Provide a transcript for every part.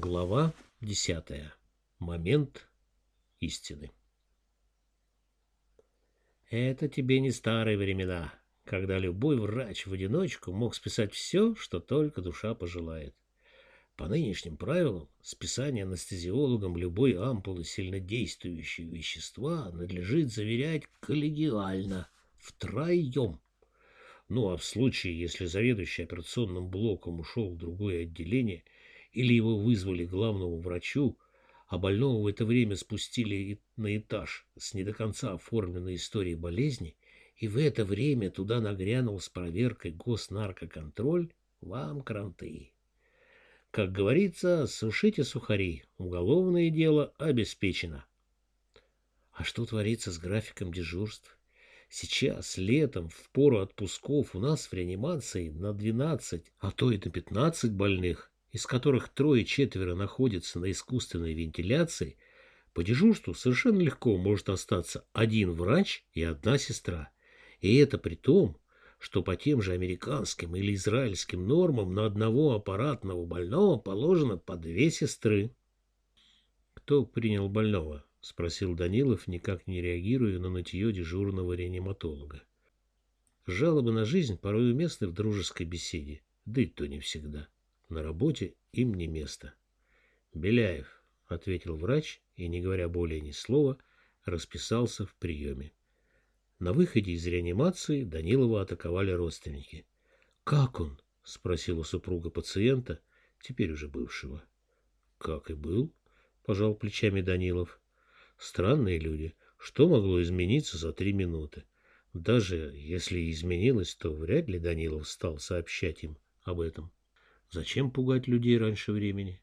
Глава десятая. Момент истины. Это тебе не старые времена, когда любой врач в одиночку мог списать все, что только душа пожелает. По нынешним правилам, списание анестезиологом любой ампулы сильнодействующего вещества надлежит заверять коллегиально, втроем. Ну а в случае, если заведующий операционным блоком ушел в другое отделение – или его вызвали к главному врачу, а больного в это время спустили на этаж с не до конца оформленной историей болезни, и в это время туда нагрянул с проверкой госнаркоконтроль, вам кранты. Как говорится, сушите сухари, уголовное дело обеспечено. А что творится с графиком дежурств? Сейчас, летом, в пору отпусков, у нас в реанимации на 12, а то и на 15 больных из которых трое-четверо находятся на искусственной вентиляции, по дежурству совершенно легко может остаться один врач и одна сестра. И это при том, что по тем же американским или израильским нормам на одного аппаратного больного положено по две сестры. «Кто принял больного?» — спросил Данилов, никак не реагируя на нытье дежурного реаниматолога. Жалобы на жизнь порой уместны в дружеской беседе, да и то не всегда. На работе им не место. «Беляев», — ответил врач и, не говоря более ни слова, расписался в приеме. На выходе из реанимации Данилова атаковали родственники. «Как он?» — спросила супруга пациента, теперь уже бывшего. «Как и был», — пожал плечами Данилов. «Странные люди. Что могло измениться за три минуты? Даже если изменилось, то вряд ли Данилов стал сообщать им об этом». Зачем пугать людей раньше времени?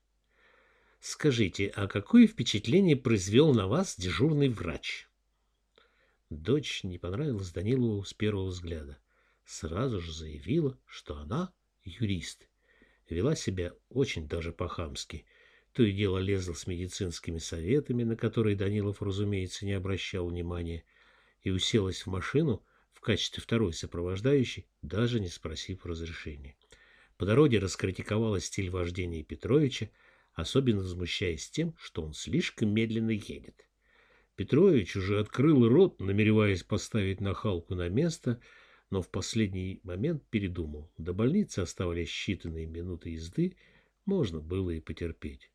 Скажите, а какое впечатление произвел на вас дежурный врач? Дочь не понравилась Данилову с первого взгляда. Сразу же заявила, что она юрист. Вела себя очень даже по-хамски. То и дело лезла с медицинскими советами, на которые Данилов, разумеется, не обращал внимания, и уселась в машину в качестве второй сопровождающей, даже не спросив разрешения. По дороге раскритиковала стиль вождения Петровича, особенно возмущаясь тем, что он слишком медленно едет. Петрович уже открыл рот, намереваясь поставить нахалку на место, но в последний момент передумал. До больницы оставались считанные минуты езды, можно было и потерпеть.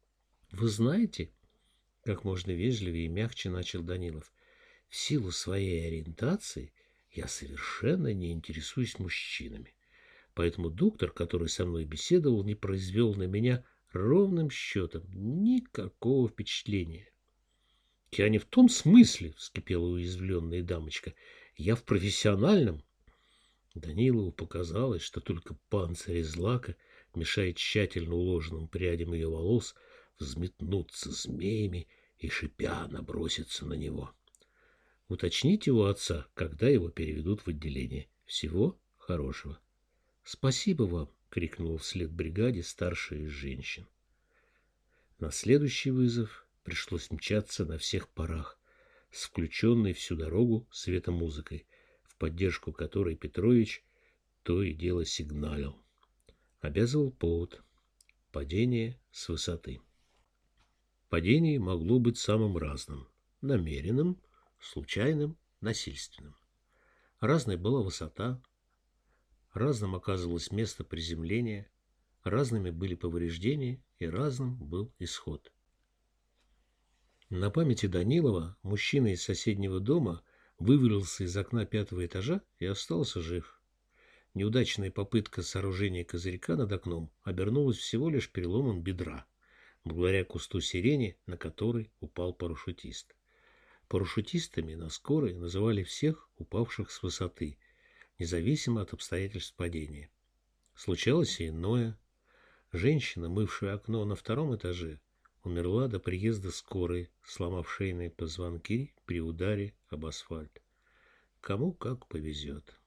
— Вы знаете, — как можно вежливее и мягче начал Данилов, — в силу своей ориентации я совершенно не интересуюсь мужчинами поэтому доктор, который со мной беседовал, не произвел на меня ровным счетом никакого впечатления. — Я не в том смысле, — вскипела уязвленная дамочка, — я в профессиональном. Данилову показалось, что только панцирь из лака мешает тщательно уложенным прядям ее волос взметнуться змеями и шипя наброситься на него. Уточните у отца, когда его переведут в отделение. Всего хорошего. — «Спасибо вам!» — крикнула вслед бригаде старшая из женщин. На следующий вызов пришлось мчаться на всех парах, с включенной всю дорогу светомузыкой, в поддержку которой Петрович то и дело сигналил. Обязывал повод — падение с высоты. Падение могло быть самым разным — намеренным, случайным, насильственным. Разной была высота, Разным оказывалось место приземления, разными были повреждения и разным был исход. На памяти Данилова мужчина из соседнего дома вывалился из окна пятого этажа и остался жив. Неудачная попытка сооружения козырька над окном обернулась всего лишь переломом бедра, благодаря кусту сирени, на который упал парашютист. Парашютистами на скорой называли всех упавших с высоты – независимо от обстоятельств падения. Случалось и иное. Женщина, мывшая окно на втором этаже, умерла до приезда скорой, сломав шейные позвонки при ударе об асфальт. Кому как повезет.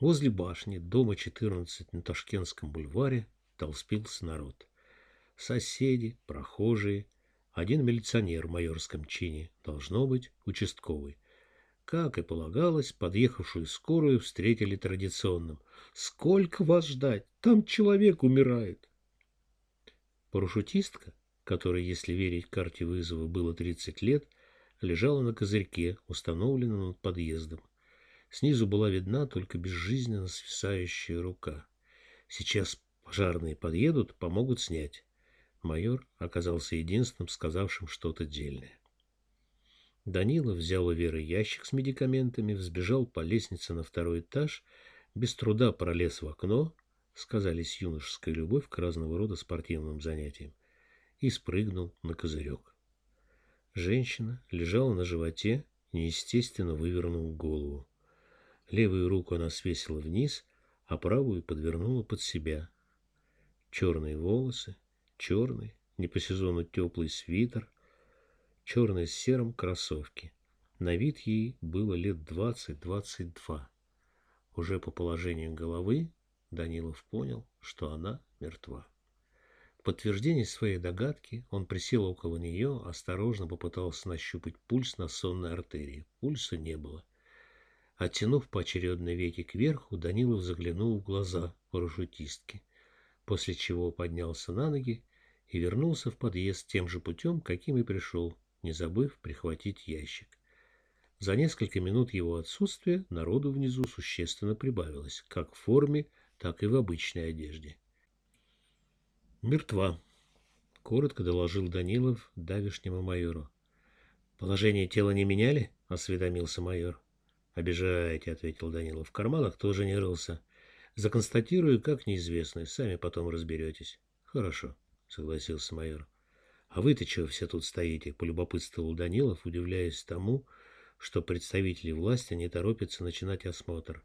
Возле башни дома 14 на Ташкентском бульваре толспился народ. Соседи, прохожие, один милиционер в майорском чине, должно быть, участковый, как и полагалось, подъехавшую скорую встретили традиционным. «Сколько вас ждать? Там человек умирает!» Парашютистка, которой, если верить карте вызова, было 30 лет, лежала на козырьке, установленном над подъездом. Снизу была видна только безжизненно свисающая рука. Сейчас пожарные подъедут, помогут снять. Майор оказался единственным, сказавшим что-то дельное. Данила взял у Веры ящик с медикаментами, взбежал по лестнице на второй этаж, без труда пролез в окно, сказались юношеская любовь к разного рода спортивным занятиям, и спрыгнул на козырек. Женщина лежала на животе, неестественно вывернув голову. Левую руку она свесила вниз, а правую подвернула под себя. Черные волосы, черный, не по сезону теплый свитер, черные с серым кроссовки. На вид ей было лет двадцать-двадцать два. Уже по положению головы Данилов понял, что она мертва. В подтверждение своей догадки он присел около нее, осторожно попытался нащупать пульс на сонной артерии. Пульса не было. Оттянув поочередно веки кверху, Данилов заглянул в глаза парашютистки, после чего поднялся на ноги и вернулся в подъезд тем же путем, каким и пришел, не забыв прихватить ящик. За несколько минут его отсутствия народу внизу существенно прибавилось, как в форме, так и в обычной одежде. «Мертва», — коротко доложил Данилов давишнему майору. «Положение тела не меняли?» — осведомился майор. «Обижаете», — ответил Данилов. «В карманах тоже не рылся. Законстатирую, как неизвестный. Сами потом разберетесь». «Хорошо», — согласился майор. «А вы-то чего все тут стоите?» — полюбопытствовал Данилов, удивляясь тому, что представители власти не торопятся начинать осмотр.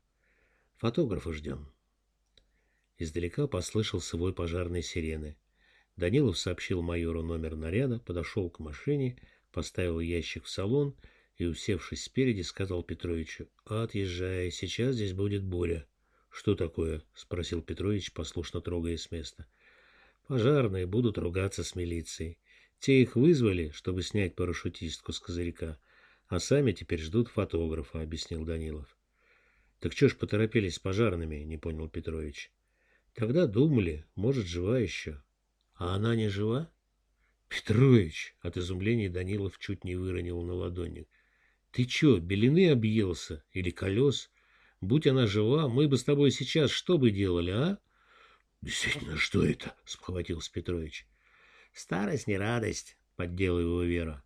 «Фотографа ждем». Издалека послышался вой пожарной сирены. Данилов сообщил майору номер наряда, подошел к машине, поставил ящик в салон и, усевшись спереди, сказал Петровичу, «Отъезжай, сейчас здесь будет буря». «Что такое?» — спросил Петрович, послушно трогаясь с места. «Пожарные будут ругаться с милицией. Те их вызвали, чтобы снять парашютистку с козырька, а сами теперь ждут фотографа», — объяснил Данилов. «Так что ж поторопились с пожарными?» — не понял Петрович. Тогда думали, может, жива еще. А она не жива? Петрович, от изумления Данилов чуть не выронил на ладони. Ты че, белины объелся? Или колес? Будь она жива, мы бы с тобой сейчас что бы делали, а? Действительно, что это? Спохватился Петрович. Старость не радость, поддела его Вера.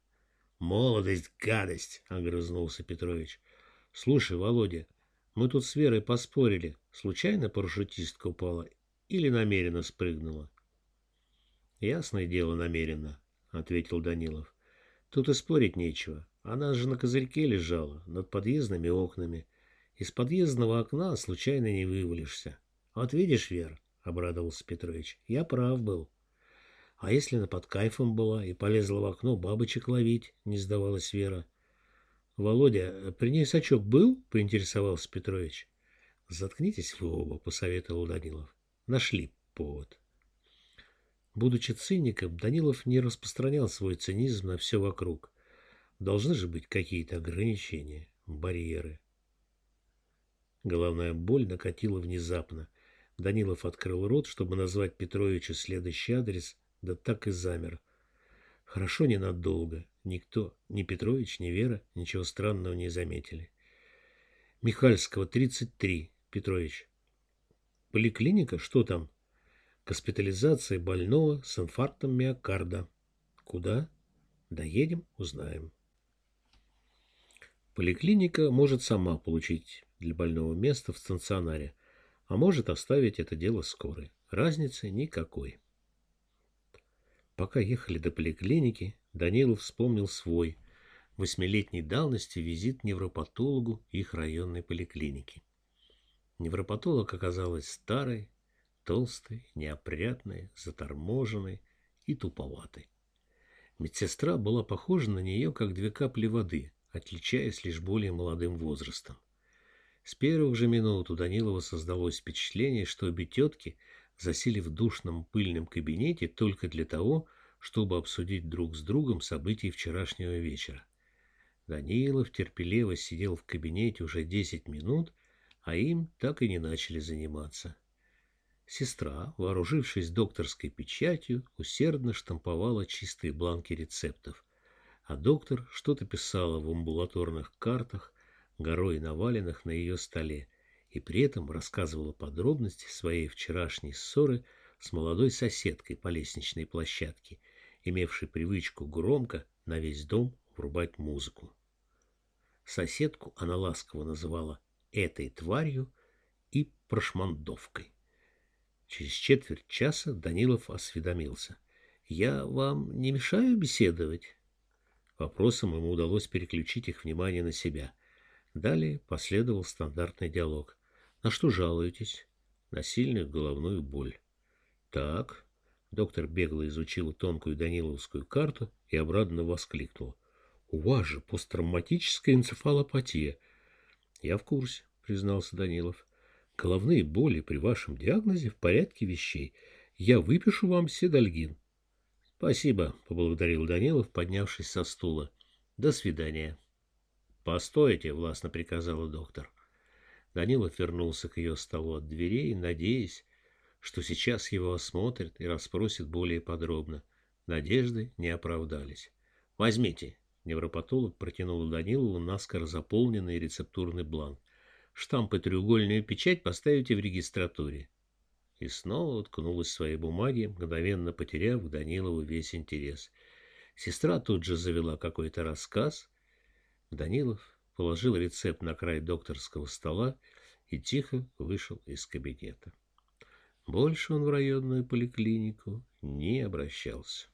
Молодость — гадость, огрызнулся Петрович. Слушай, Володя, мы тут с Верой поспорили. Случайно парашютистка упала или намеренно спрыгнула? Ясное дело, намеренно, ответил Данилов. Тут и спорить нечего. Она же на козырьке лежала, над подъездными окнами. Из подъездного окна случайно не вывалишься. Вот видишь, Вер, обрадовался Петрович, я прав был. А если на под кайфом была и полезла в окно бабочек ловить, не сдавалась Вера. Володя, при ней сачок был? поинтересовался Петрович. Заткнитесь вы оба, посоветовал Данилов. Нашли повод. Будучи циником, Данилов не распространял свой цинизм на все вокруг. Должны же быть какие-то ограничения, барьеры. Головная боль накатила внезапно. Данилов открыл рот, чтобы назвать Петровичу следующий адрес, да так и замер. Хорошо ненадолго. Никто, ни Петрович, ни Вера, ничего странного не заметили. Михальского, 33, Петрович. Поликлиника? Что там? Госпитализация больного с инфарктом миокарда. Куда? Доедем, узнаем. Поликлиника может сама получить для больного место в стационаре, а может оставить это дело скорой. Разницы никакой. Пока ехали до поликлиники, Данилов вспомнил свой восьмилетней давности визит к невропатологу их районной поликлиники. Невропатолог оказалась старой, толстой, неопрятной, заторможенной и туповатой. Медсестра была похожа на нее, как две капли воды, отличаясь лишь более молодым возрастом. С первых же минут у Данилова создалось впечатление, что обе тетки засели в душном пыльном кабинете только для того, чтобы обсудить друг с другом события вчерашнего вечера. Данилов терпеливо сидел в кабинете уже десять минут, а им так и не начали заниматься. Сестра, вооружившись докторской печатью, усердно штамповала чистые бланки рецептов, а доктор что-то писала в амбулаторных картах, горой наваленных на ее столе, и при этом рассказывала подробности своей вчерашней ссоры с молодой соседкой по лестничной площадке, имевшей привычку громко на весь дом врубать музыку. Соседку она ласково называла «этой тварью» и «прошмандовкой». Через четверть часа Данилов осведомился. «Я вам не мешаю беседовать?» Вопросом ему удалось переключить их внимание на себя. Далее последовал стандартный диалог. «На что жалуетесь?» «На сильную головную боль». «Так». Доктор бегло изучил тонкую Даниловскую карту и обрадованно воскликнул. «У вас же посттравматическая энцефалопатия». «Я в курсе», — признался Данилов. Головные боли при вашем диагнозе в порядке вещей. Я выпишу вам седальгин. — Спасибо, — поблагодарил Данилов, поднявшись со стула. — До свидания. — Постойте, — властно приказала доктор. Данилов вернулся к ее столу от дверей, надеясь, что сейчас его осмотрят и расспросят более подробно. Надежды не оправдались. — Возьмите. Невропатолог протянул Данилову наскоро заполненный рецептурный бланк штамп и треугольную печать поставите в регистратуре. И снова уткнулась в свои бумаги, мгновенно потеряв к Данилову весь интерес. Сестра тут же завела какой-то рассказ. Данилов положил рецепт на край докторского стола и тихо вышел из кабинета. Больше он в районную поликлинику не обращался.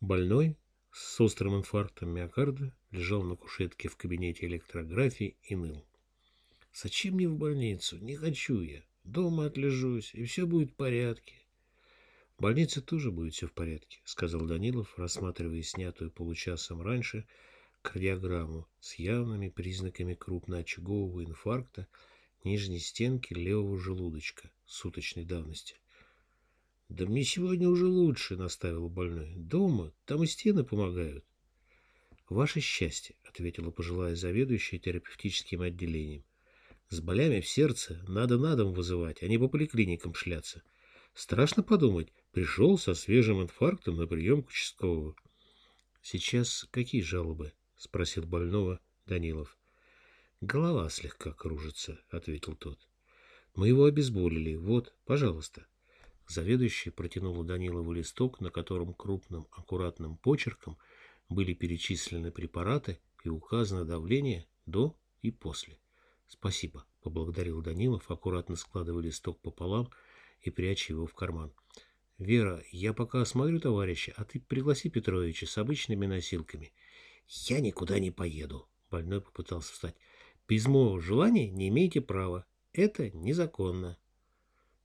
Больной с острым инфарктом миокарда лежал на кушетке в кабинете электрографии и ныл. «Зачем мне в больницу? Не хочу я. Дома отлежусь, и все будет в порядке». «В больнице тоже будет все в порядке», — сказал Данилов, рассматривая снятую получасом раньше кардиограмму с явными признаками крупноочагового инфаркта нижней стенки левого желудочка суточной давности. «Да мне сегодня уже лучше», — наставил больной. «Дома, там и стены помогают». «Ваше счастье», — ответила пожилая заведующая терапевтическим отделением. «С болями в сердце надо на дом вызывать, а не по поликлиникам шляться. Страшно подумать, пришел со свежим инфарктом на прием к участковому». «Сейчас какие жалобы?» — спросил больного Данилов. «Голова слегка кружится», — ответил тот. «Мы его обезболили. Вот, пожалуйста». Заведующий протянула Данилову листок, на котором крупным аккуратным почерком были перечислены препараты и указано давление до и после. «Спасибо», — поблагодарил Данилов, аккуратно складывая листок пополам и пряча его в карман. «Вера, я пока осмотрю товарища, а ты пригласи Петровича с обычными носилками». «Я никуда не поеду», — больной попытался встать. «Без моего желания не имеете права. Это незаконно».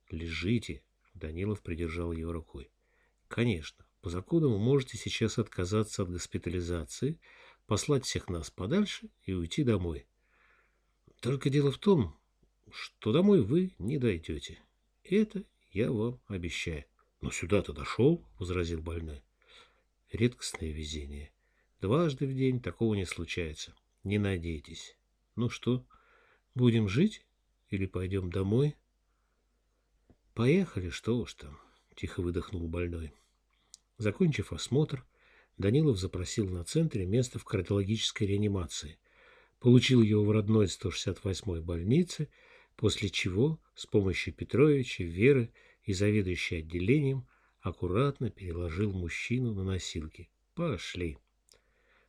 «Лежите», Данилов придержал его рукой. Конечно, по закону вы можете сейчас отказаться от госпитализации, послать всех нас подальше и уйти домой. Только дело в том, что домой вы не дойдете. Это я вам обещаю. Но сюда-то дошел, — возразил больной. Редкостное везение. Дважды в день такого не случается. Не надейтесь. Ну что, будем жить или пойдем домой? — «Поехали, что уж там», — тихо выдохнул больной. Закончив осмотр, Данилов запросил на центре место в кардиологической реанимации, получил его в родной 168-й больнице, после чего с помощью Петровича, Веры и заведующей отделением аккуратно переложил мужчину на носилки. «Пошли».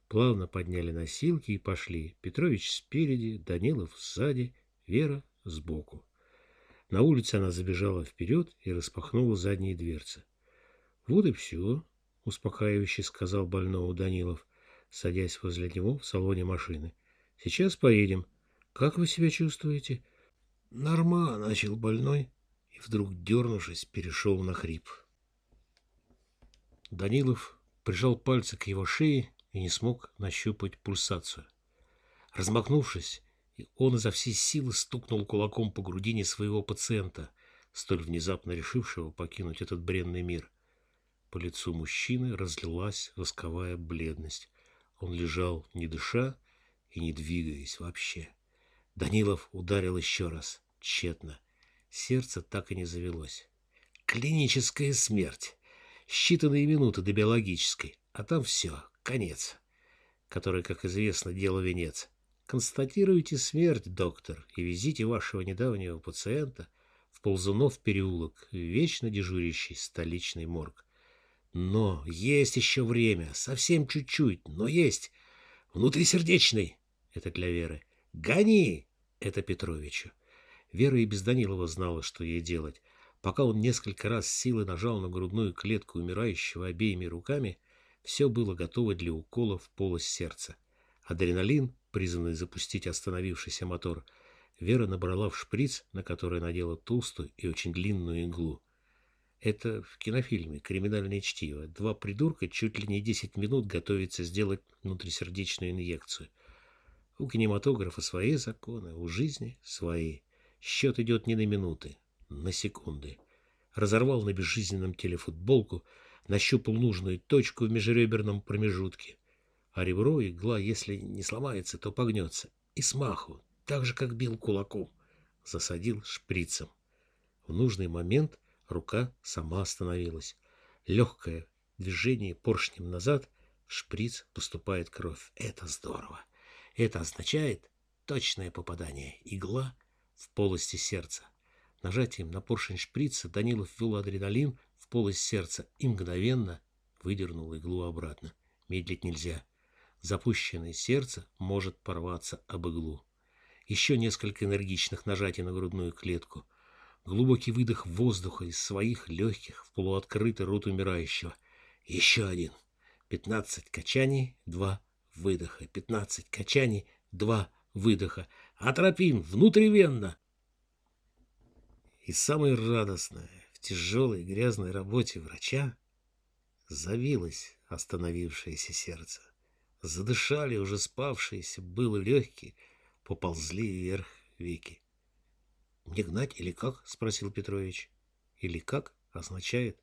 Плавно подняли носилки и пошли. Петрович спереди, Данилов сзади, Вера сбоку. На улице она забежала вперед и распахнула задние дверцы. — Вот и все, — успокаивающе сказал больному Данилов, садясь возле него в салоне машины. — Сейчас поедем. Как вы себя чувствуете? — Норма, — начал больной, и вдруг, дернувшись, перешел на хрип. Данилов прижал пальцы к его шее и не смог нащупать пульсацию. Размахнувшись, он изо всей силы стукнул кулаком по грудине своего пациента, столь внезапно решившего покинуть этот бренный мир. По лицу мужчины разлилась восковая бледность. Он лежал, не дыша и не двигаясь вообще. Данилов ударил еще раз, тщетно. Сердце так и не завелось. Клиническая смерть. Считанные минуты до биологической. А там все, конец. Который, как известно, дело венец. Констатируйте смерть, доктор, и везите вашего недавнего пациента в Ползунов переулок, вечно дежурящий столичный морг. Но есть еще время, совсем чуть-чуть, но есть. Внутрисердечный — это для Веры. Гони — это Петровичу. Вера и без Данилова знала, что ей делать. Пока он несколько раз силой нажал на грудную клетку умирающего обеими руками, все было готово для укола в полость сердца. Адреналин, призванный запустить остановившийся мотор, Вера набрала в шприц, на который надела толстую и очень длинную иглу. Это в кинофильме «Криминальное чтиво». Два придурка чуть ли не 10 минут готовятся сделать внутрисердечную инъекцию. У кинематографа свои законы, у жизни свои. Счет идет не на минуты, на секунды. Разорвал на безжизненном теле футболку, нащупал нужную точку в межреберном промежутке. А ребро, игла, если не сломается, то погнется. И смаху, так же, как бил кулаком, засадил шприцем. В нужный момент Рука сама остановилась. Легкое движение поршнем назад, шприц поступает кровь. Это здорово. Это означает точное попадание. Игла в полости сердца. Нажатием на поршень шприца Данилов ввел адреналин полость сердца и мгновенно выдернул иглу обратно. Медлить нельзя. Запущенное сердце может порваться об иглу. Еще несколько энергичных нажатий на грудную клетку. Глубокий выдох воздуха из своих легких в полуоткрытый рот умирающего. Еще один. Пятнадцать качаний, два выдоха. Пятнадцать качаний, два выдоха. Атропин внутривенно. И самое радостное тяжелой грязной работе врача завилось остановившееся сердце. Задышали уже спавшиеся, было легкие, поползли вверх веки. «Мне гнать или как?» — спросил Петрович. «Или как?» — означает.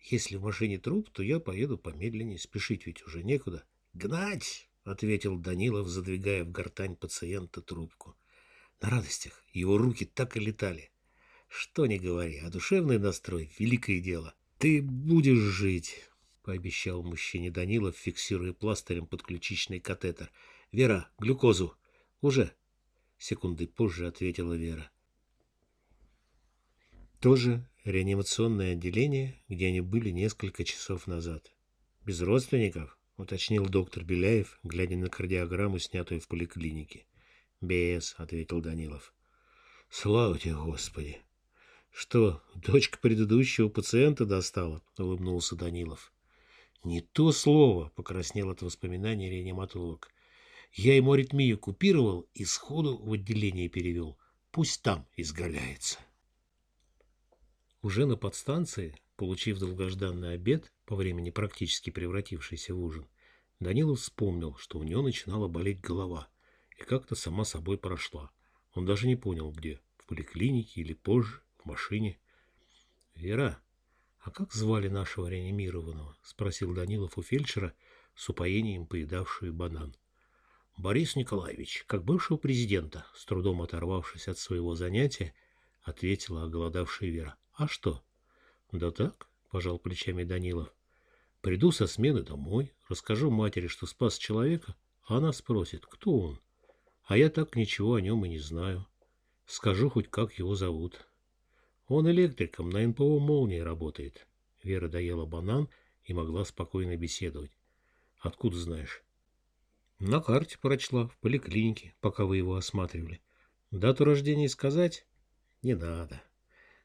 «Если в машине труп, то я поеду помедленнее, спешить ведь уже некуда». «Гнать!» — ответил Данилов, задвигая в гортань пациента трубку. На радостях его руки так и летали. Что ни говори, а душевный настрой — великое дело. «Ты будешь жить!» — пообещал мужчине Данилов, фиксируя пластырем подключичный катетер. «Вера, глюкозу!» «Уже!» — секунды позже ответила Вера. Тоже реанимационное отделение, где они были несколько часов назад. «Без родственников?» — уточнил доктор Беляев, глядя на кардиограмму, снятую в поликлинике. «Без», — ответил Данилов. «Слава тебе, Господи!» «Что, дочка предыдущего пациента достала?» — улыбнулся Данилов. «Не то слово!» — покраснел от воспоминаний реаниматолог. «Я ему аритмию купировал и сходу в отделение перевел. Пусть там изгаляется». Уже на подстанции, получив долгожданный обед, по времени практически превратившийся в ужин, Данилов вспомнил, что у него начинала болеть голова, и как-то сама собой прошла. Он даже не понял, где – в поликлинике или позже, машине. «Вера, а как звали нашего реанимированного?» – спросил Данилов у фельдшера, с упоением поедавшую банан. «Борис Николаевич, как бывшего президента», с трудом оторвавшись от своего занятия, ответила оголодавшая Вера. А что? Да так, пожал плечами Данилов. Приду со смены домой, расскажу матери, что спас человека, а она спросит, кто он. А я так ничего о нем и не знаю. Скажу хоть, как его зовут. Он электриком на НПО «Молнии» работает. Вера доела банан и могла спокойно беседовать. Откуда знаешь? На карте прочла, в поликлинике, пока вы его осматривали. Дату рождения сказать? Не надо.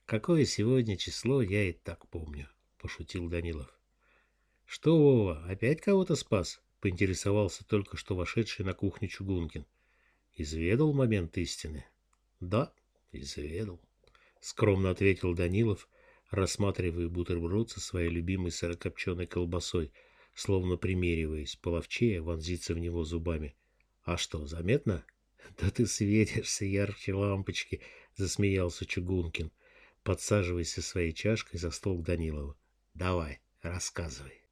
Какое сегодня число, я и так помню, — пошутил Данилов. — Что, Вова, опять кого-то спас? — поинтересовался только что вошедший на кухню Чугункин. — Изведал момент истины? — Да, изведал, — скромно ответил Данилов, рассматривая бутерброд со своей любимой сырокопченой колбасой, словно примериваясь, половчее вонзиться в него зубами. — А что, заметно? — Да ты светишься ярче лампочки, — засмеялся Чугункин. — подсаживаясь со своей чашкой за стол к Данилову. «Давай, рассказывай».